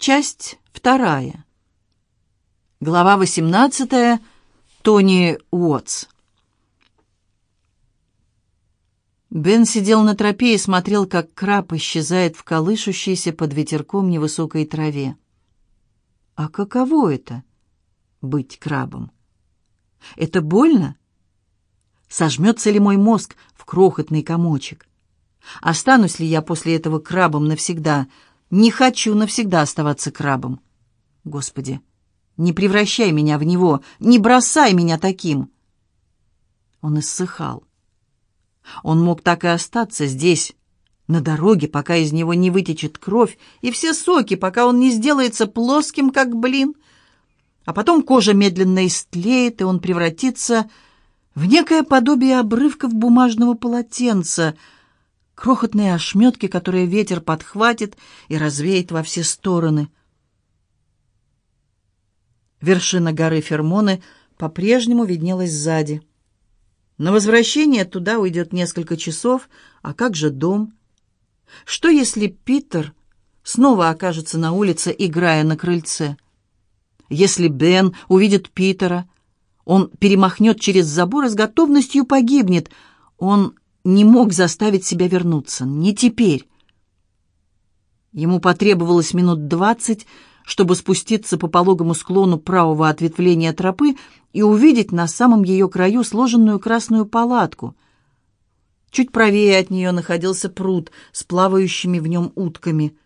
Часть вторая. Глава 18. Тони Уотс. Бен сидел на тропе и смотрел, как краб исчезает в колышущейся под ветерком невысокой траве. А каково это — быть крабом? Это больно? Сожмется ли мой мозг в крохотный комочек? Останусь ли я после этого крабом навсегда — не хочу навсегда оставаться крабом. Господи, не превращай меня в него, не бросай меня таким. Он иссыхал. Он мог так и остаться здесь, на дороге, пока из него не вытечет кровь, и все соки, пока он не сделается плоским, как блин. А потом кожа медленно истлеет, и он превратится в некое подобие обрывков бумажного полотенца — крохотные ошметки, которые ветер подхватит и развеет во все стороны. Вершина горы Фермоны по-прежнему виднелась сзади. На возвращение туда уйдет несколько часов, а как же дом? Что, если Питер снова окажется на улице, играя на крыльце? Если Бен увидит Питера, он перемахнет через забор и с готовностью погибнет. Он не мог заставить себя вернуться. Не теперь. Ему потребовалось минут двадцать, чтобы спуститься по пологому склону правого ответвления тропы и увидеть на самом ее краю сложенную красную палатку. Чуть правее от нее находился пруд с плавающими в нем утками.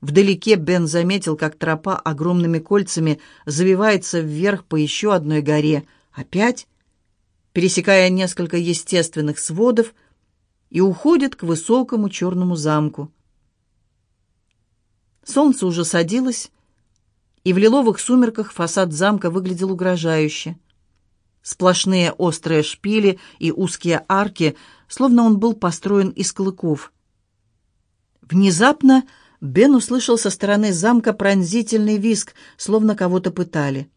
Вдалеке Бен заметил, как тропа огромными кольцами завивается вверх по еще одной горе. Опять пересекая несколько естественных сводов, и уходит к высокому черному замку. Солнце уже садилось, и в лиловых сумерках фасад замка выглядел угрожающе. Сплошные острые шпили и узкие арки, словно он был построен из клыков. Внезапно Бен услышал со стороны замка пронзительный визг, словно кого-то пытали.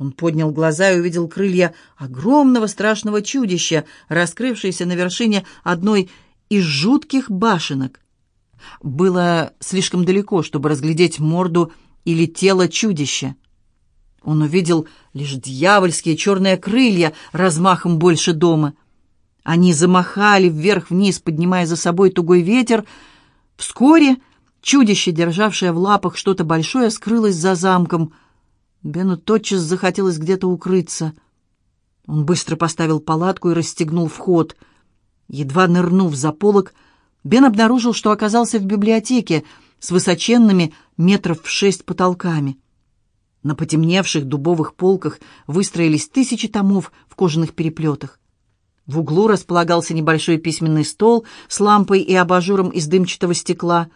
Он поднял глаза и увидел крылья огромного страшного чудища, раскрывшееся на вершине одной из жутких башенок. Было слишком далеко, чтобы разглядеть морду или тело чудища. Он увидел лишь дьявольские черные крылья размахом больше дома. Они замахали вверх-вниз, поднимая за собой тугой ветер. Вскоре чудище, державшее в лапах что-то большое, скрылось за замком — Бену тотчас захотелось где-то укрыться. Он быстро поставил палатку и расстегнул вход. Едва нырнув за полок, Бен обнаружил, что оказался в библиотеке с высоченными метров в шесть потолками. На потемневших дубовых полках выстроились тысячи томов в кожаных переплетах. В углу располагался небольшой письменный стол с лампой и абажуром из дымчатого стекла,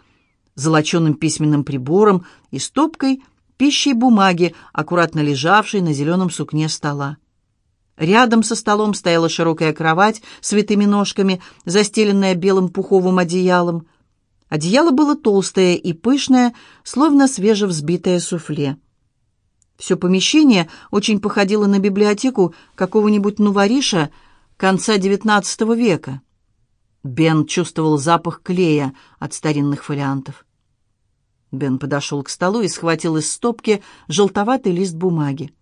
золоченым письменным прибором и стопкой — пищей бумаги, аккуратно лежавшей на зеленом сукне стола. Рядом со столом стояла широкая кровать с витыми ножками, застеленная белым пуховым одеялом. Одеяло было толстое и пышное, словно свежевзбитое суфле. Все помещение очень походило на библиотеку какого-нибудь нувариша конца XIX века. Бен чувствовал запах клея от старинных фолиантов. Бен подошел к столу и схватил из стопки желтоватый лист бумаги.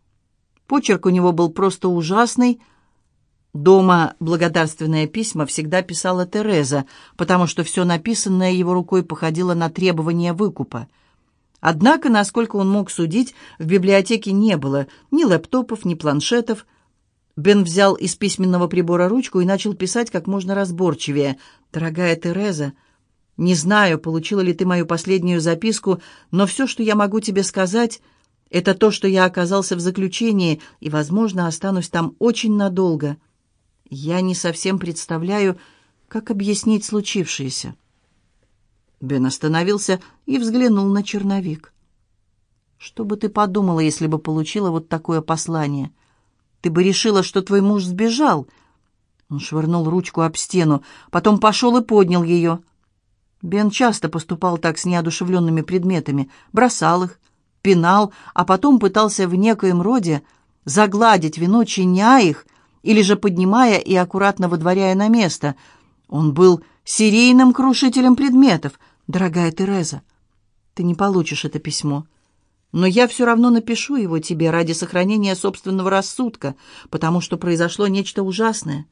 Почерк у него был просто ужасный. Дома благодарственное письма всегда писала Тереза, потому что все написанное его рукой походило на требование выкупа. Однако, насколько он мог судить, в библиотеке не было ни лэптопов, ни планшетов. Бен взял из письменного прибора ручку и начал писать как можно разборчивее. «Дорогая Тереза, не знаю, получила ли ты мою последнюю записку, но все, что я могу тебе сказать, это то, что я оказался в заключении и, возможно, останусь там очень надолго. Я не совсем представляю, как объяснить случившееся». Бен остановился и взглянул на черновик. «Что бы ты подумала, если бы получила вот такое послание? Ты бы решила, что твой муж сбежал?» Он швырнул ручку об стену, потом пошел и поднял ее. Бен часто поступал так с неодушевленными предметами, бросал их, пинал, а потом пытался в некоем роде загладить вину, чиня их, или же поднимая и аккуратно выдворяя на место. Он был серийным крушителем предметов, дорогая Тереза. Ты не получишь это письмо. Но я все равно напишу его тебе ради сохранения собственного рассудка, потому что произошло нечто ужасное.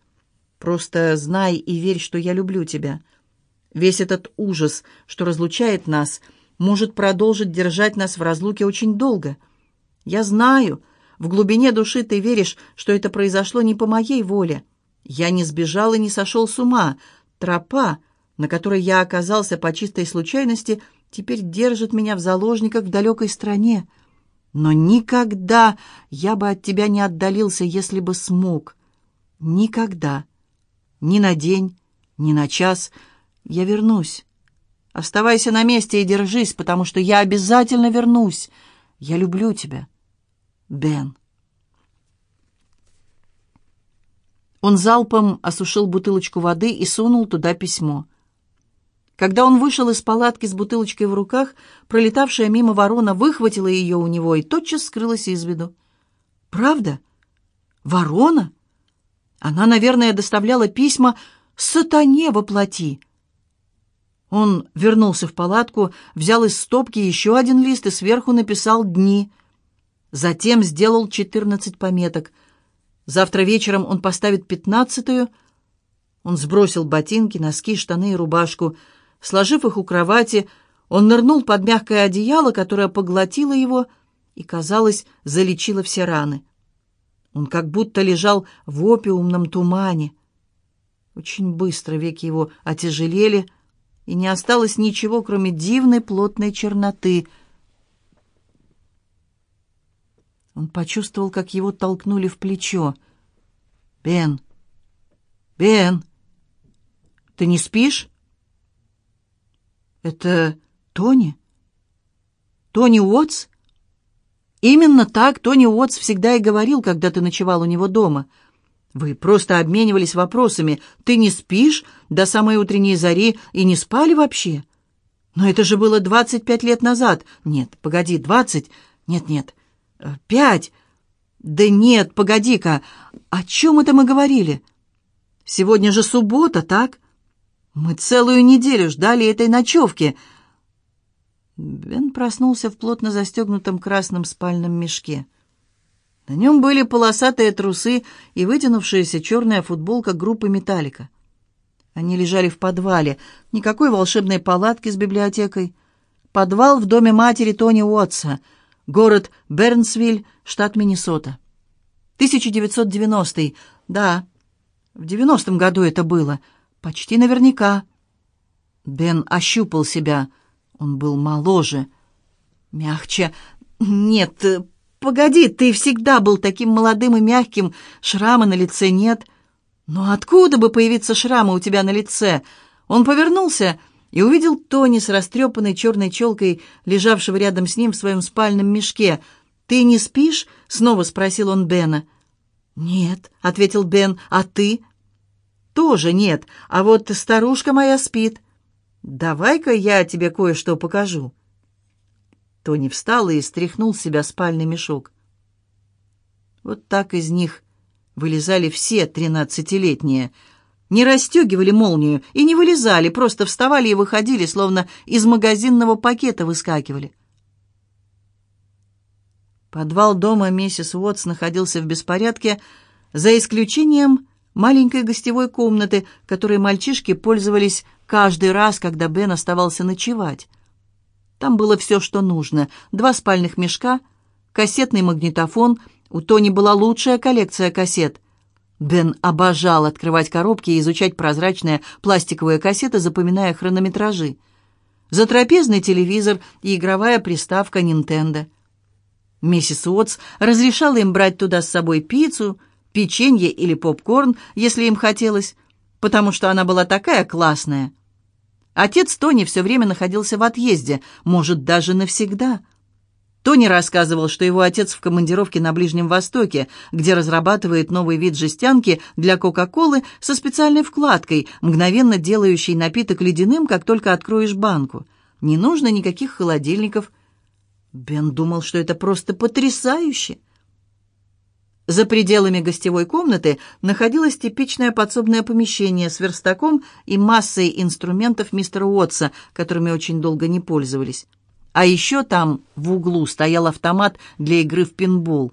Просто знай и верь, что я люблю тебя. Весь этот ужас, что разлучает нас, может продолжить держать нас в разлуке очень долго. Я знаю, в глубине души ты веришь, что это произошло не по моей воле. Я не сбежал и не сошел с ума. Тропа, на которой я оказался по чистой случайности — теперь держит меня в заложниках в далекой стране. Но никогда я бы от тебя не отдалился, если бы смог. Никогда. Ни на день, ни на час. Я вернусь. Оставайся на месте и держись, потому что я обязательно вернусь. Я люблю тебя. Бен. Он залпом осушил бутылочку воды и сунул туда письмо. Когда он вышел из палатки с бутылочкой в руках, пролетавшая мимо ворона выхватила ее у него и тотчас скрылась из виду. «Правда? Ворона? Она, наверное, доставляла письма сатане во плоти». Он вернулся в палатку, взял из стопки еще один лист и сверху написал «Дни». Затем сделал четырнадцать пометок. Завтра вечером он поставит пятнадцатую. Он сбросил ботинки, носки, штаны и рубашку — Сложив их у кровати, он нырнул под мягкое одеяло, которое поглотило его и, казалось, залечило все раны. Он как будто лежал в опиумном тумане. Очень быстро веки его отяжелели, и не осталось ничего, кроме дивной плотной черноты. Он почувствовал, как его толкнули в плечо. «Бен! Бен! Ты не спишь?» «Это Тони? Тони Уотс?» «Именно так Тони Уотс всегда и говорил, когда ты ночевал у него дома. Вы просто обменивались вопросами. Ты не спишь до самой утренней зари и не спали вообще?» «Но это же было двадцать пять лет назад. Нет, погоди, двадцать? Нет-нет, э, пять. Да нет, погоди-ка, о чем это мы говорили? Сегодня же суббота, так?» Мы целую неделю ждали этой ночевки. Бен проснулся в плотно застегнутом красном спальном мешке. На нем были полосатые трусы и вытянувшаяся черная футболка группы «Металлика». Они лежали в подвале. Никакой волшебной палатки с библиотекой. Подвал в доме матери Тони Уотса, город Бернсвиль, штат Миннесота. 1990 Да, в 90-м году это было — Почти наверняка. Бен ощупал себя. Он был моложе. Мягче. Нет, погоди, ты всегда был таким молодым и мягким. Шрама на лице нет. Но откуда бы появиться шрамы у тебя на лице? Он повернулся и увидел Тони с растрепанной черной челкой, лежавшего рядом с ним в своем спальном мешке. «Ты не спишь?» — снова спросил он Бена. «Нет», — ответил Бен, — «а ты?» тоже нет, а вот старушка моя спит. Давай-ка я тебе кое-что покажу». Тони встал и стряхнул с себя спальный мешок. Вот так из них вылезали все тринадцатилетние. Не расстегивали молнию и не вылезали, просто вставали и выходили, словно из магазинного пакета выскакивали. Подвал дома миссис Уотс находился в беспорядке, за исключением маленькой гостевой комнаты, которой мальчишки пользовались каждый раз, когда Бен оставался ночевать. Там было все, что нужно. Два спальных мешка, кассетный магнитофон. У Тони была лучшая коллекция кассет. Бен обожал открывать коробки и изучать прозрачные пластиковые кассеты, запоминая хронометражи. Затрапезный телевизор и игровая приставка Nintendo. Миссис Уотс разрешала им брать туда с собой пиццу – печенье или попкорн, если им хотелось, потому что она была такая классная. Отец Тони все время находился в отъезде, может, даже навсегда. Тони рассказывал, что его отец в командировке на Ближнем Востоке, где разрабатывает новый вид жестянки для Кока-Колы со специальной вкладкой, мгновенно делающей напиток ледяным, как только откроешь банку. Не нужно никаких холодильников. Бен думал, что это просто потрясающе. За пределами гостевой комнаты находилось типичное подсобное помещение с верстаком и массой инструментов мистера Уотса, которыми очень долго не пользовались. А еще там в углу стоял автомат для игры в пинбол.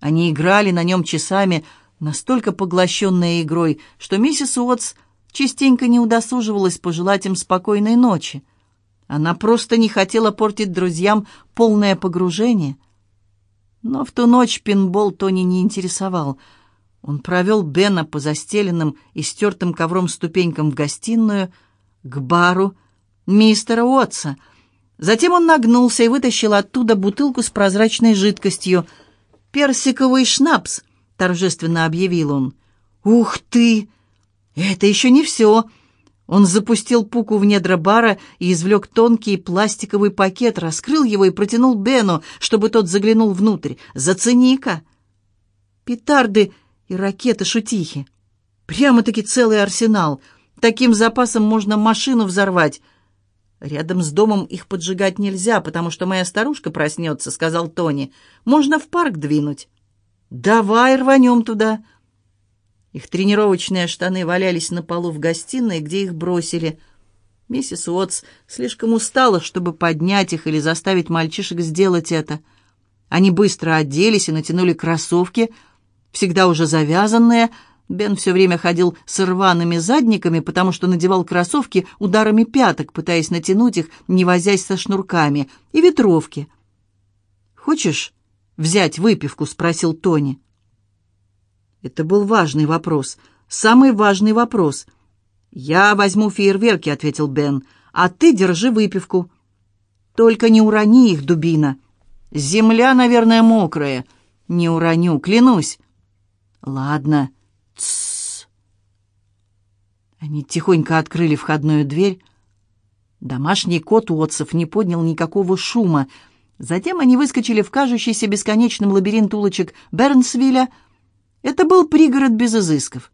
Они играли на нем часами, настолько поглощенные игрой, что миссис Уотс частенько не удосуживалась пожелать им спокойной ночи. Она просто не хотела портить друзьям полное погружение. Но в ту ночь пинбол Тони не интересовал. Он провел Бена по застеленным и стертым ковром ступенькам в гостиную, к бару мистера Уотса. Затем он нагнулся и вытащил оттуда бутылку с прозрачной жидкостью. «Персиковый шнапс», — торжественно объявил он. «Ух ты! Это еще не все!» Он запустил пуку в недра бара и извлек тонкий пластиковый пакет, раскрыл его и протянул Бену, чтобы тот заглянул внутрь. «Зацени-ка!» Петарды и ракеты-шутихи. Прямо-таки целый арсенал. Таким запасом можно машину взорвать. «Рядом с домом их поджигать нельзя, потому что моя старушка проснется», — сказал Тони. «Можно в парк двинуть». «Давай рванем туда». Их тренировочные штаны валялись на полу в гостиной, где их бросили. Миссис Уотс слишком устала, чтобы поднять их или заставить мальчишек сделать это. Они быстро оделись и натянули кроссовки, всегда уже завязанные. Бен все время ходил с рваными задниками, потому что надевал кроссовки ударами пяток, пытаясь натянуть их, не возясь со шнурками, и ветровки. «Хочешь взять выпивку?» — спросил Тони. Это был важный вопрос, самый важный вопрос. «Я возьму фейерверки», — ответил Бен, — «а ты держи выпивку». «Только не урони их, дубина. Земля, наверное, мокрая. Не уроню, клянусь». «Ладно». Тссс. Они тихонько открыли входную дверь. Домашний кот Уотсов не поднял никакого шума. Затем они выскочили в кажущийся бесконечным лабиринт улочек Бернсвилля, это был пригород без изысков.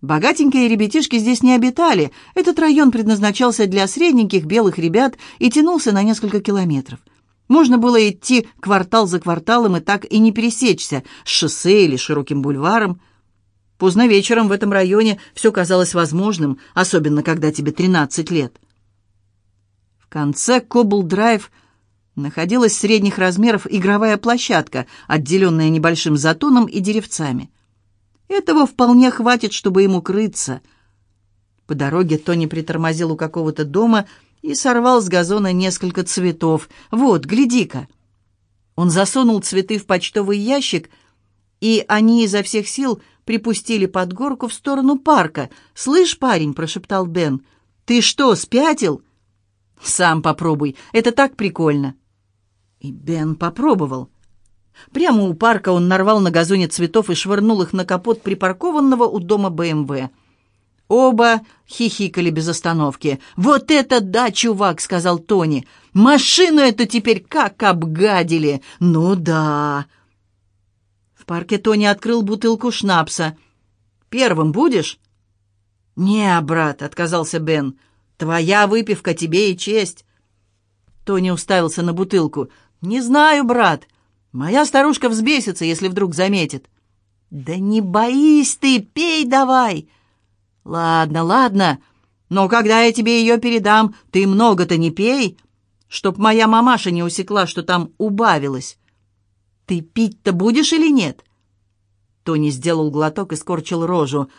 Богатенькие ребятишки здесь не обитали. Этот район предназначался для средненьких белых ребят и тянулся на несколько километров. Можно было идти квартал за кварталом и так и не пересечься с шоссе или широким бульваром. Поздно вечером в этом районе все казалось возможным, особенно когда тебе 13 лет. В конце Кобл-драйв находилась средних размеров игровая площадка, отделенная небольшим затоном и деревцами. Этого вполне хватит, чтобы ему крыться. По дороге Тони притормозил у какого-то дома и сорвал с газона несколько цветов. «Вот, гляди-ка!» Он засунул цветы в почтовый ящик, и они изо всех сил припустили под горку в сторону парка. «Слышь, парень!» — прошептал Бен. «Ты что, спятил?» «Сам попробуй, это так прикольно!» И Бен попробовал. Прямо у парка он нарвал на газоне цветов и швырнул их на капот припаркованного у дома БМВ. Оба хихикали без остановки. «Вот это да, чувак!» — сказал Тони. «Машину эту теперь как обгадили! Ну да!» В парке Тони открыл бутылку шнапса. «Первым будешь?» «Не, брат», — отказался Бен. «Твоя выпивка тебе и честь». Тони уставился на бутылку. «Не знаю, брат. Моя старушка взбесится, если вдруг заметит». «Да не боись ты, пей давай!» «Ладно, ладно, но когда я тебе ее передам, ты много-то не пей, чтоб моя мамаша не усекла, что там убавилось. Ты пить-то будешь или нет?» Тони сделал глоток и скорчил рожу.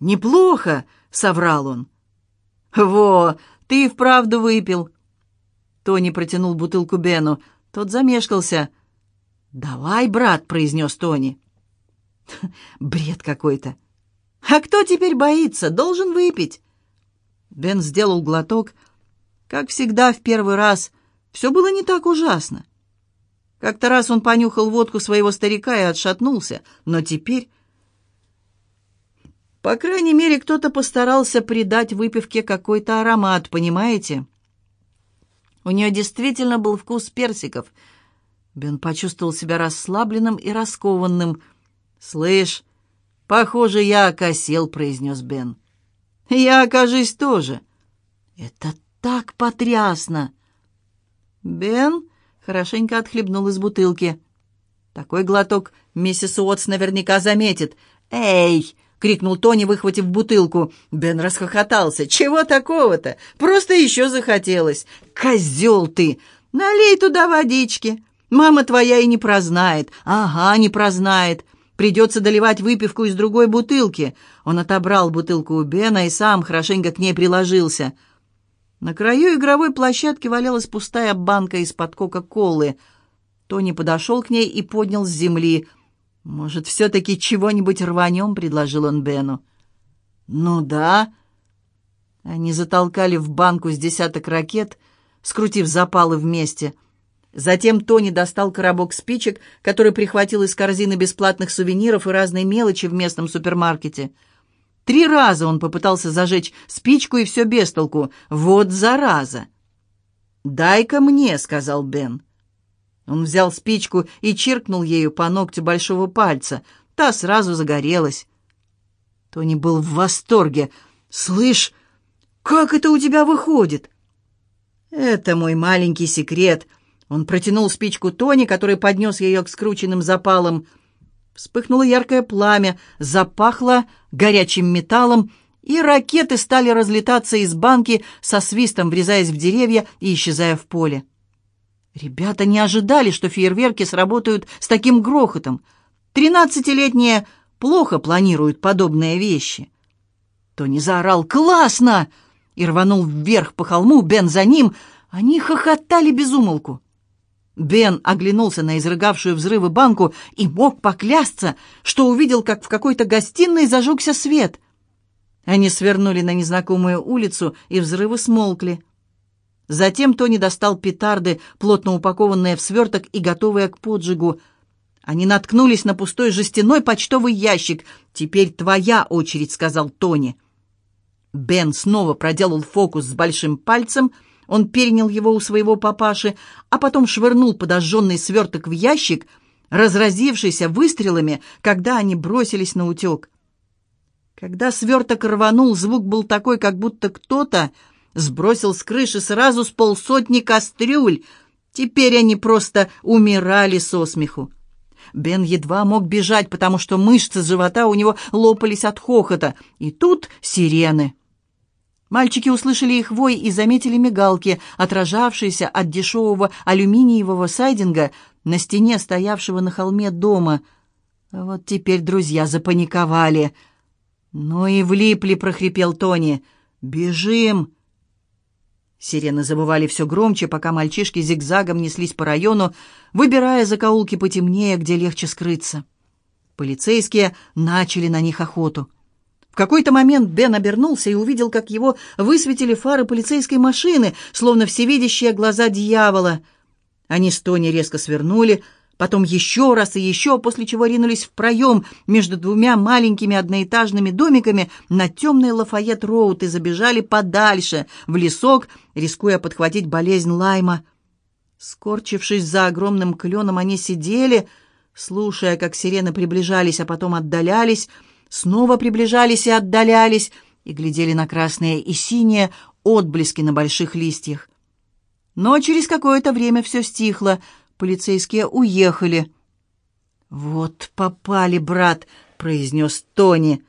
«Неплохо!» — соврал он. «Во, ты вправду выпил!» Тони протянул бутылку Бену. Тот замешкался. «Давай, брат», — произнес Тони. «Бред какой-то». «А кто теперь боится? Должен выпить». Бен сделал глоток. Как всегда, в первый раз все было не так ужасно. Как-то раз он понюхал водку своего старика и отшатнулся, но теперь... По крайней мере, кто-то постарался придать выпивке какой-то аромат, понимаете? У нее действительно был вкус персиков. Бен почувствовал себя расслабленным и раскованным. «Слышь, похоже, я окосел», — произнес Бен. «Я окажусь тоже». «Это так потрясно!» Бен хорошенько отхлебнул из бутылки. «Такой глоток миссис Уотс наверняка заметит. Эй!» — крикнул Тони, выхватив бутылку. Бен расхохотался. «Чего такого-то? Просто еще захотелось. Козел ты! «Налей туда водички. Мама твоя и не прознает. Ага, не прознает. Придется доливать выпивку из другой бутылки». Он отобрал бутылку у Бена и сам хорошенько к ней приложился. На краю игровой площадки валялась пустая банка из-под Кока-Колы. Тони подошел к ней и поднял с земли. «Может, все-таки чего-нибудь рванем?» — предложил он Бену. «Ну да». Они затолкали в банку с десяток ракет, скрутив запалы вместе — Затем Тони достал коробок спичек, который прихватил из корзины бесплатных сувениров и разной мелочи в местном супермаркете. Три раза он попытался зажечь спичку, и все без толку. Вот зараза! «Дай-ка мне», — сказал Бен. Он взял спичку и чиркнул ею по ногтю большого пальца. Та сразу загорелась. Тони был в восторге. «Слышь, как это у тебя выходит?» «Это мой маленький секрет», он протянул спичку Тони, который поднес ее к скрученным запалам. Вспыхнуло яркое пламя, запахло горячим металлом, и ракеты стали разлетаться из банки со свистом, врезаясь в деревья и исчезая в поле. Ребята не ожидали, что фейерверки сработают с таким грохотом. Тринадцатилетние плохо планируют подобные вещи. Тони заорал «Классно!» и рванул вверх по холму, Бен за ним. Они хохотали без умолку. Бен оглянулся на изрыгавшую взрывы банку и мог поклясться, что увидел, как в какой-то гостиной зажегся свет. Они свернули на незнакомую улицу, и взрывы смолкли. Затем Тони достал петарды, плотно упакованные в сверток и готовые к поджигу. Они наткнулись на пустой жестяной почтовый ящик. «Теперь твоя очередь», — сказал Тони. Бен снова проделал фокус с большим пальцем — он перенял его у своего папаши, а потом швырнул подожженный сверток в ящик, разразившийся выстрелами, когда они бросились на утек. Когда сверток рванул, звук был такой, как будто кто-то сбросил с крыши сразу с полсотни кастрюль. Теперь они просто умирали со смеху. Бен едва мог бежать, потому что мышцы живота у него лопались от хохота. И тут сирены. Мальчики услышали их вой и заметили мигалки, отражавшиеся от дешевого алюминиевого сайдинга на стене стоявшего на холме дома. Вот теперь друзья запаниковали. «Ну и влипли», — прохрипел Тони. «Бежим!» Сирены забывали все громче, пока мальчишки зигзагом неслись по району, выбирая закоулки потемнее, где легче скрыться. Полицейские начали на них охоту. В какой-то момент Бен обернулся и увидел, как его высветили фары полицейской машины, словно всевидящие глаза дьявола. Они с Тони резко свернули, потом еще раз и еще, после чего ринулись в проем между двумя маленькими одноэтажными домиками на темный Лафайет-Роуд и забежали подальше, в лесок, рискуя подхватить болезнь Лайма. Скорчившись за огромным кленом, они сидели, слушая, как сирены приближались, а потом отдалялись, снова приближались и отдалялись, и глядели на красные и синие отблески на больших листьях. Но через какое-то время все стихло, полицейские уехали. «Вот попали, брат», — произнес Тони.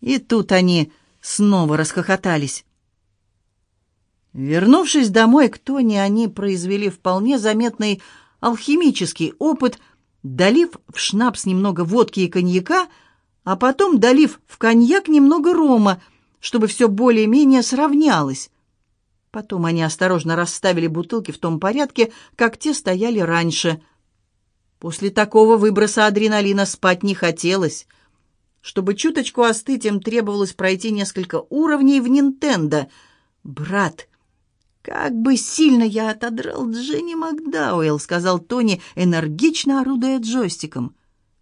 И тут они снова расхохотались. Вернувшись домой к Тони, они произвели вполне заметный алхимический опыт, долив в шнапс немного водки и коньяка — а потом долив в коньяк немного рома, чтобы все более-менее сравнялось. Потом они осторожно расставили бутылки в том порядке, как те стояли раньше. После такого выброса адреналина спать не хотелось. Чтобы чуточку остыть, им требовалось пройти несколько уровней в Нинтендо. «Брат, как бы сильно я отодрал Дженни Макдауэлл», — сказал Тони, энергично орудуя джойстиком.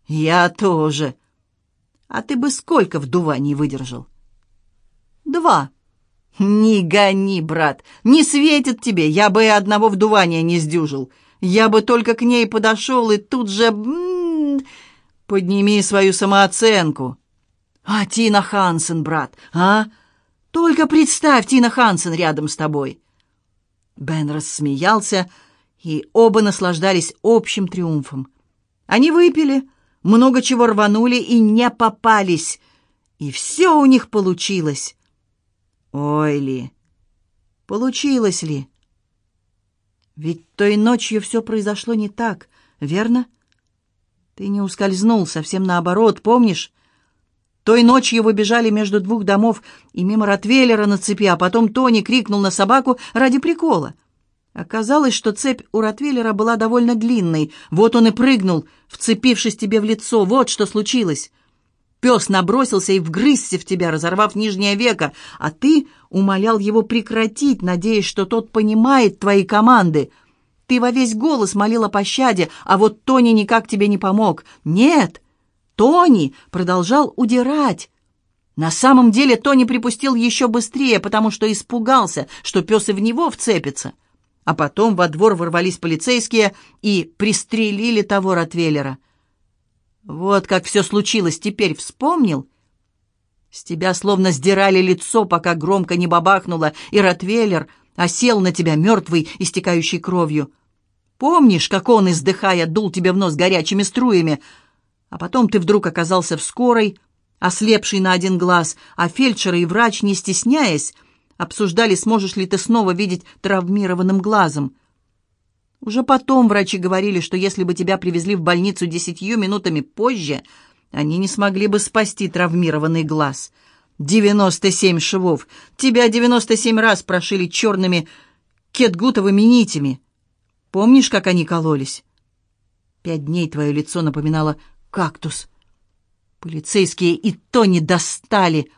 «Я тоже». А ты бы сколько вдуваний выдержал? Два. Не гони, брат, не светит тебе, я бы и одного вдувания не сдюжил. Я бы только к ней подошел и тут же... Подними свою самооценку. А Тина Хансен, брат, а? Только представь, Тина Хансен рядом с тобой. Бен рассмеялся, и оба наслаждались общим триумфом. Они выпили, много чего рванули и не попались. И все у них получилось. Ой ли, получилось ли? Ведь той ночью все произошло не так, верно? Ты не ускользнул, совсем наоборот, помнишь? Той ночью вы бежали между двух домов и мимо Ротвейлера на цепи, а потом Тони крикнул на собаку ради прикола. Оказалось, что цепь у Ротвейлера была довольно длинной. Вот он и прыгнул, вцепившись тебе в лицо. Вот что случилось. Пес набросился и вгрызся в тебя, разорвав нижнее веко, а ты умолял его прекратить, надеясь, что тот понимает твои команды. Ты во весь голос молил о пощаде, а вот Тони никак тебе не помог. Нет, Тони продолжал удирать. На самом деле Тони припустил еще быстрее, потому что испугался, что пес и в него вцепится. А потом во двор ворвались полицейские и пристрелили того Ротвейлера. Вот как все случилось, теперь вспомнил? С тебя словно сдирали лицо, пока громко не бабахнуло, и Ротвейлер осел на тебя мертвый, истекающий кровью. Помнишь, как он, издыхая, дул тебе в нос горячими струями? А потом ты вдруг оказался в скорой, ослепший на один глаз, а фельдшеры и врач, не стесняясь, обсуждали, сможешь ли ты снова видеть травмированным глазом. Уже потом врачи говорили, что если бы тебя привезли в больницу десятью минутами позже, они не смогли бы спасти травмированный глаз. Девяносто семь швов. Тебя девяносто семь раз прошили черными кетгутовыми нитями. Помнишь, как они кололись? Пять дней твое лицо напоминало кактус. Полицейские и то не достали.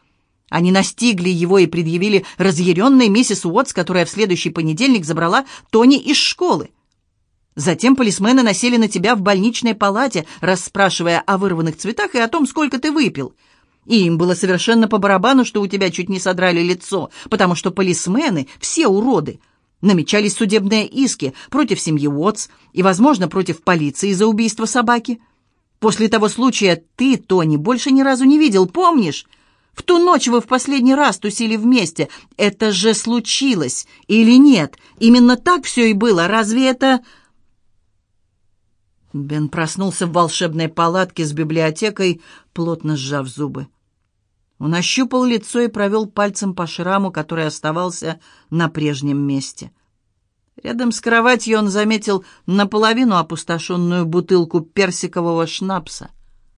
Они настигли его и предъявили разъяренной миссис Уотс, которая в следующий понедельник забрала Тони из школы. Затем полисмены носили на тебя в больничной палате, расспрашивая о вырванных цветах и о том, сколько ты выпил. И им было совершенно по барабану, что у тебя чуть не содрали лицо, потому что полисмены все уроды. Намечались судебные иски против семьи Уотс и, возможно, против полиции за убийство собаки. После того случая ты, Тони, больше ни разу не видел, помнишь? В ту ночь вы в последний раз тусили вместе. Это же случилось или нет? Именно так все и было. Разве это... Бен проснулся в волшебной палатке с библиотекой, плотно сжав зубы. Он ощупал лицо и провел пальцем по шраму, который оставался на прежнем месте. Рядом с кроватью он заметил наполовину опустошенную бутылку персикового шнапса.